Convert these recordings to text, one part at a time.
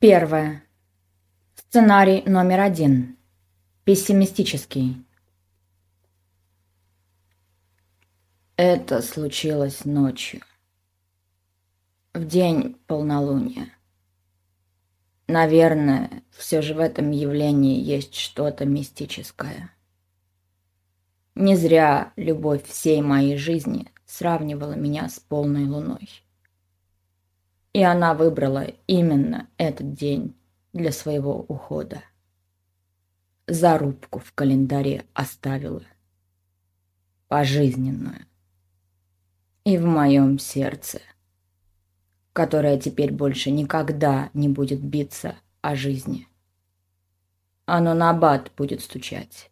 Первое. Сценарий номер один. Пессимистический. Это случилось ночью. В день полнолуния. Наверное, все же в этом явлении есть что-то мистическое. Не зря любовь всей моей жизни сравнивала меня с полной луной. И она выбрала именно этот день для своего ухода. Зарубку в календаре оставила. Пожизненную. И в моем сердце, которое теперь больше никогда не будет биться о жизни. Оно на бат будет стучать.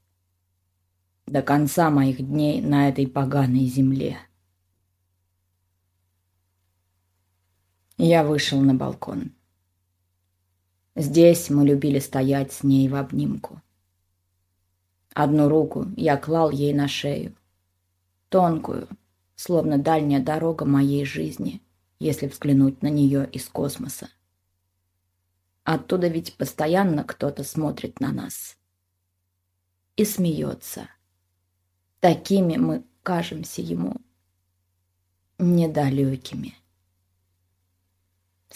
До конца моих дней на этой поганой земле. Я вышел на балкон. Здесь мы любили стоять с ней в обнимку. Одну руку я клал ей на шею. Тонкую, словно дальняя дорога моей жизни, если взглянуть на нее из космоса. Оттуда ведь постоянно кто-то смотрит на нас. И смеется. Такими мы кажемся ему недалекими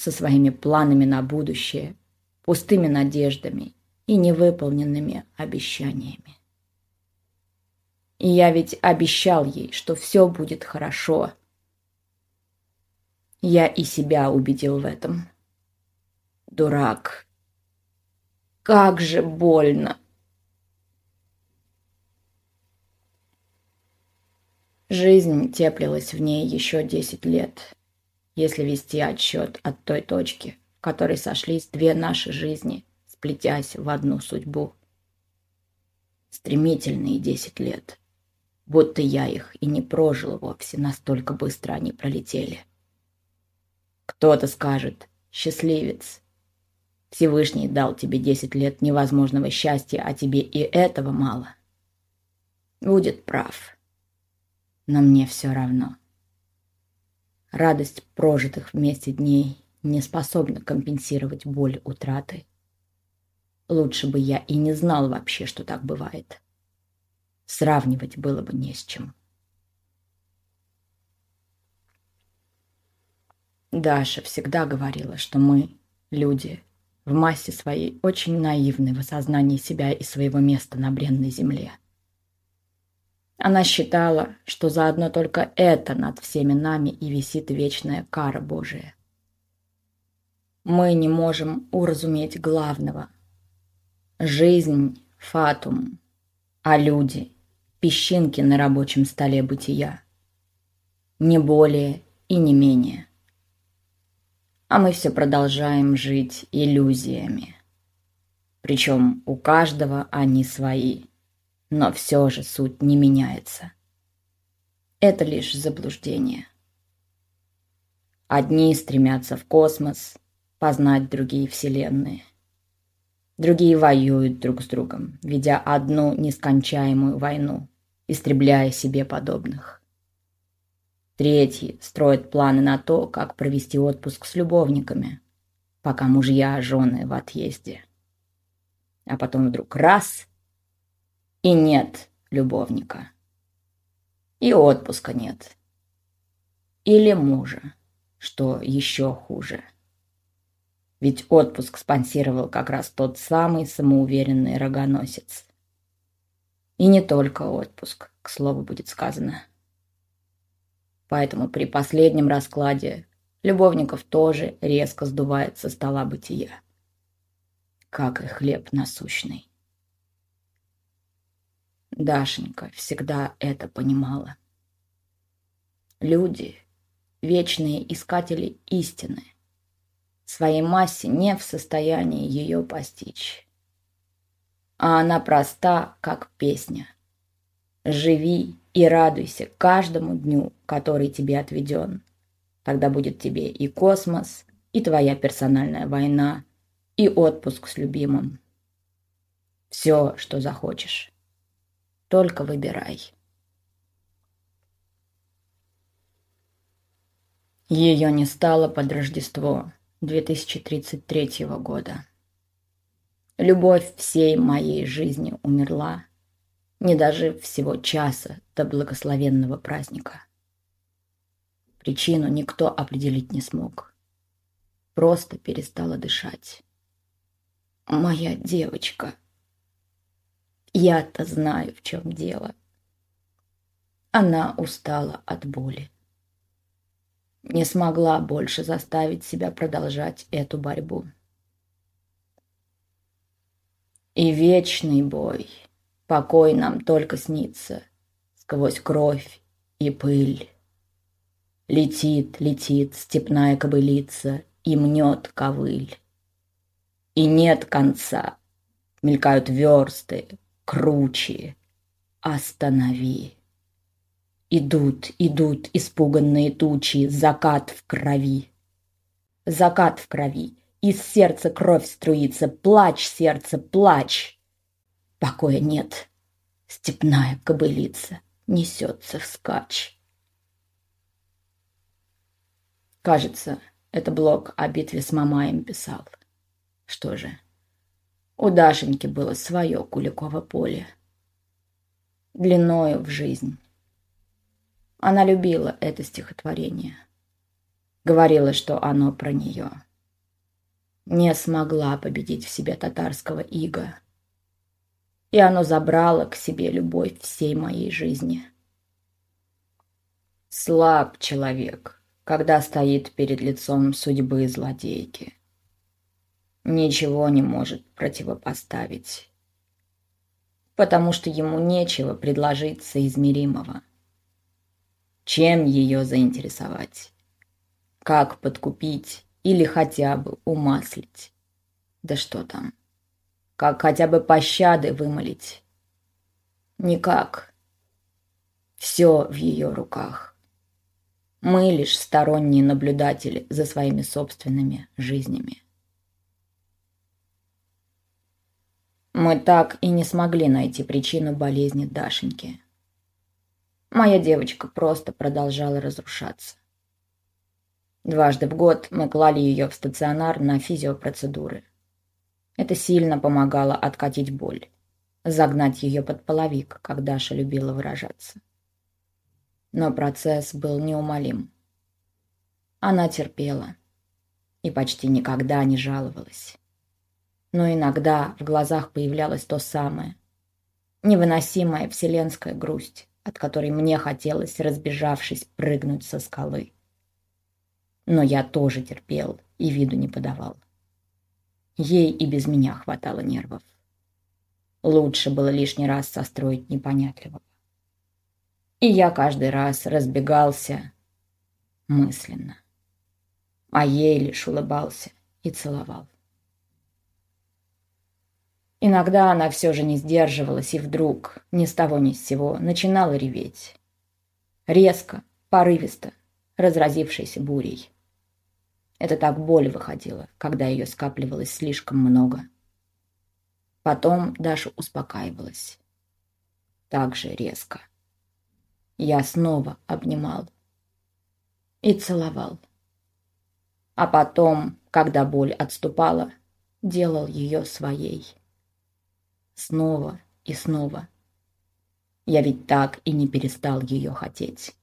со своими планами на будущее, пустыми надеждами и невыполненными обещаниями. И я ведь обещал ей, что все будет хорошо. Я и себя убедил в этом. Дурак. Как же больно. Жизнь теплилась в ней еще десять лет если вести отсчет от той точки, в которой сошлись две наши жизни, сплетясь в одну судьбу. Стремительные десять лет. Будто я их и не прожил вовсе, настолько быстро они пролетели. Кто-то скажет «счастливец». Всевышний дал тебе десять лет невозможного счастья, а тебе и этого мало. Будет прав. Но мне все равно. Радость прожитых вместе дней не способна компенсировать боль утраты. Лучше бы я и не знал вообще, что так бывает. Сравнивать было бы не с чем. Даша всегда говорила, что мы, люди, в массе своей очень наивны в осознании себя и своего места на бренной земле. Она считала, что заодно только это над всеми нами и висит вечная кара Божия. Мы не можем уразуметь главного. Жизнь — фатум, а люди — песчинки на рабочем столе бытия. Не более и не менее. А мы все продолжаем жить иллюзиями. Причем у каждого они свои — но все же суть не меняется. Это лишь заблуждение. Одни стремятся в космос, познать другие вселенные. Другие воюют друг с другом, ведя одну нескончаемую войну, истребляя себе подобных. Третьи строят планы на то, как провести отпуск с любовниками, пока мужья, жены в отъезде. А потом вдруг раз и нет любовника. И отпуска нет. Или мужа, что еще хуже. Ведь отпуск спонсировал как раз тот самый самоуверенный рогоносец. И не только отпуск, к слову будет сказано. Поэтому при последнем раскладе любовников тоже резко сдувает со стола бытия. Как и хлеб насущный. Дашенька всегда это понимала. Люди — вечные искатели истины. Своей массе не в состоянии ее постичь. А она проста, как песня. Живи и радуйся каждому дню, который тебе отведен. Тогда будет тебе и космос, и твоя персональная война, и отпуск с любимым. Все, что захочешь. Только выбирай. Ее не стало под Рождество, 2033 года. Любовь всей моей жизни умерла, не дожив всего часа до благословенного праздника. Причину никто определить не смог. Просто перестала дышать. Моя девочка. Я-то знаю, в чем дело. Она устала от боли. Не смогла больше заставить себя продолжать эту борьбу. И вечный бой, покой нам только снится, сквозь кровь и пыль. Летит, летит степная кобылица и мнет ковыль. И нет конца, мелькают версты, круче. Останови. Идут, идут испуганные тучи, закат в крови. Закат в крови, из сердца кровь струится, плачь, сердце, плачь. Покоя нет, степная кобылица несется вскачь. Кажется, это блог о битве с Мамаем писал. Что же, у Дашеньки было свое Куликово поле. Длиною в жизнь. Она любила это стихотворение. Говорила, что оно про нее. Не смогла победить в себе татарского ига. И оно забрало к себе любовь всей моей жизни. Слаб человек, когда стоит перед лицом судьбы злодейки. Ничего не может противопоставить, потому что ему нечего предложить соизмеримого. Чем ее заинтересовать? Как подкупить или хотя бы умаслить? Да что там? Как хотя бы пощады вымолить? Никак. Все в ее руках. Мы лишь сторонние наблюдатели за своими собственными жизнями. Мы так и не смогли найти причину болезни Дашеньки. Моя девочка просто продолжала разрушаться. Дважды в год мы клали ее в стационар на физиопроцедуры. Это сильно помогало откатить боль, загнать ее под половик, как Даша любила выражаться. Но процесс был неумолим. Она терпела и почти никогда не жаловалась. Но иногда в глазах появлялось то самое, невыносимая вселенская грусть, от которой мне хотелось, разбежавшись, прыгнуть со скалы. Но я тоже терпел и виду не подавал. Ей и без меня хватало нервов. Лучше было лишний раз состроить непонятливого. И я каждый раз разбегался мысленно, а ей лишь улыбался и целовал. Иногда она все же не сдерживалась и вдруг, ни с того ни с сего, начинала реветь. Резко, порывисто, разразившейся бурей. Это так боль выходила, когда ее скапливалось слишком много. Потом Даша успокаивалась. Так же резко. Я снова обнимал и целовал. А потом, когда боль отступала, делал ее своей. Снова и снова. Я ведь так и не перестал ее хотеть.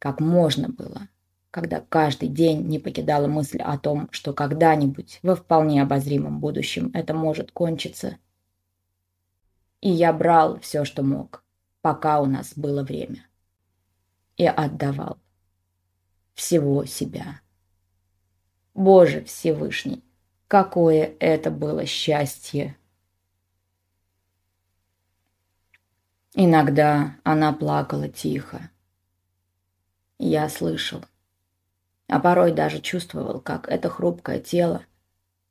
Как можно было, когда каждый день не покидала мысль о том, что когда-нибудь во вполне обозримом будущем это может кончиться. И я брал все, что мог, пока у нас было время. И отдавал всего себя. Боже Всевышний, какое это было счастье! Иногда она плакала тихо. Я слышал. А порой даже чувствовал, как это хрупкое тело,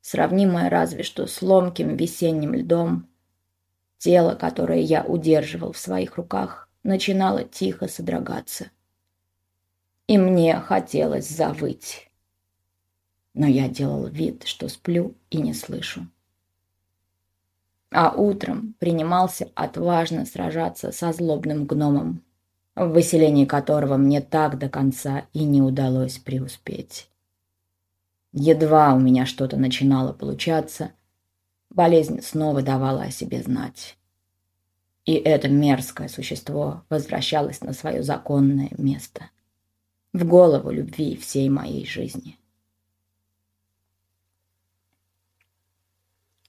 сравнимое разве что с ломким весенним льдом, тело, которое я удерживал в своих руках, начинало тихо содрогаться. И мне хотелось завыть. Но я делал вид, что сплю и не слышу а утром принимался отважно сражаться со злобным гномом, в выселении которого мне так до конца и не удалось преуспеть. Едва у меня что-то начинало получаться, болезнь снова давала о себе знать. И это мерзкое существо возвращалось на свое законное место. В голову любви всей моей жизни.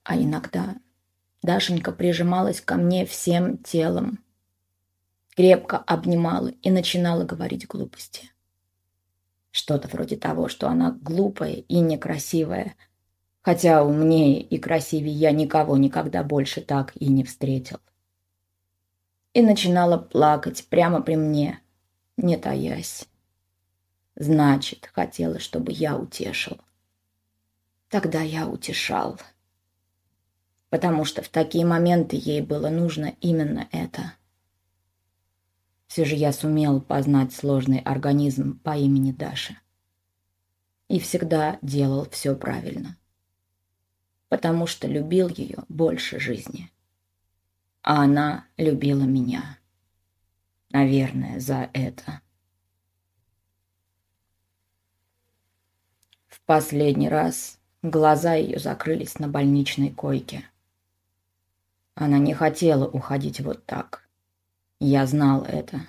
А иногда Дашенька прижималась ко мне всем телом, крепко обнимала и начинала говорить глупости. Что-то вроде того, что она глупая и некрасивая, хотя умнее и красивее я никого никогда больше так и не встретил. И начинала плакать прямо при мне, не таясь. Значит, хотела, чтобы я утешил. Тогда я утешал. Потому что в такие моменты ей было нужно именно это. Все же я сумел познать сложный организм по имени Даша. И всегда делал все правильно. Потому что любил ее больше жизни. А она любила меня. Наверное, за это. В последний раз глаза ее закрылись на больничной койке. Она не хотела уходить вот так. Я знал это.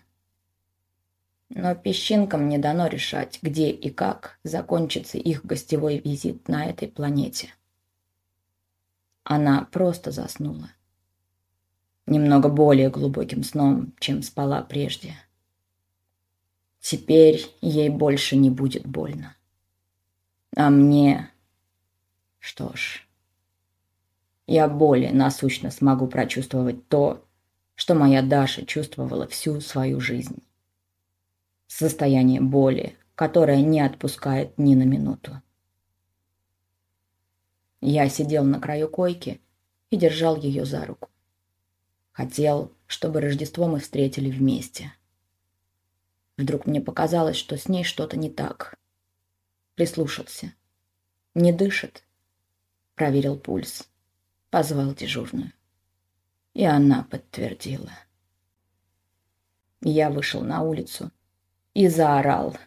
Но песчинкам не дано решать, где и как закончится их гостевой визит на этой планете. Она просто заснула. Немного более глубоким сном, чем спала прежде. Теперь ей больше не будет больно. А мне... Что ж... Я более насущно смогу прочувствовать то, что моя Даша чувствовала всю свою жизнь. Состояние боли, которое не отпускает ни на минуту. Я сидел на краю койки и держал ее за руку. Хотел, чтобы Рождество мы встретили вместе. Вдруг мне показалось, что с ней что-то не так. Прислушался. Не дышит. Проверил пульс. Позвал дежурную. И она подтвердила. Я вышел на улицу и заорал.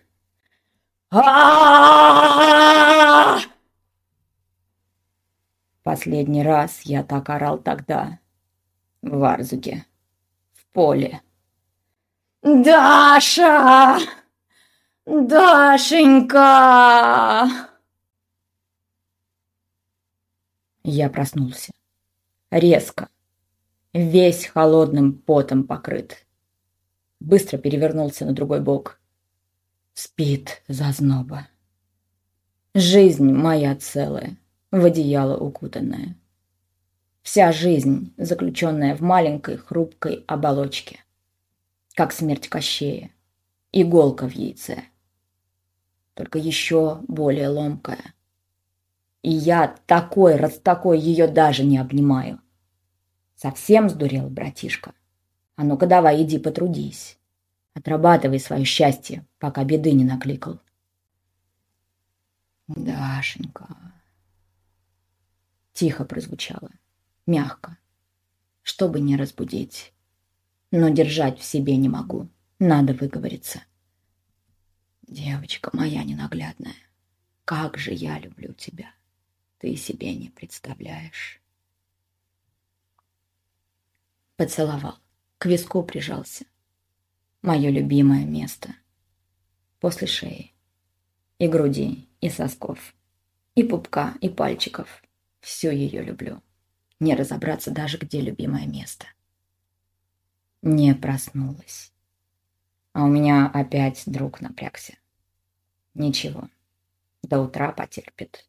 Последний раз я так орал тогда, в Арзуге, в поле. «Даша! Дашенька!» Я проснулся. Резко, весь холодным потом покрыт. Быстро перевернулся на другой бок. Спит зазноба. Жизнь моя целая, в одеяло укутанная. Вся жизнь, заключенная в маленькой хрупкой оболочке. Как смерть Кощея. Иголка в яйце. Только еще более ломкая. И я такой раз такой ее даже не обнимаю. Совсем сдурел, братишка? А ну-ка давай, иди потрудись. Отрабатывай свое счастье, пока беды не накликал. Дашенька. Тихо прозвучало, мягко, чтобы не разбудить. Но держать в себе не могу, надо выговориться. Девочка моя ненаглядная, как же я люблю тебя, ты себе не представляешь поцеловал, к виску прижался. Мое любимое место. После шеи. И груди, и сосков, и пупка, и пальчиков. Всю ее люблю. Не разобраться даже, где любимое место. Не проснулась. А у меня опять друг напрягся. Ничего, до утра потерпит.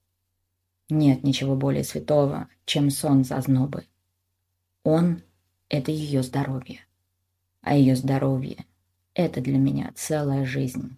Нет ничего более святого, чем сон зазнобы. Он это ее здоровье. А ее здоровье – это для меня целая жизнь.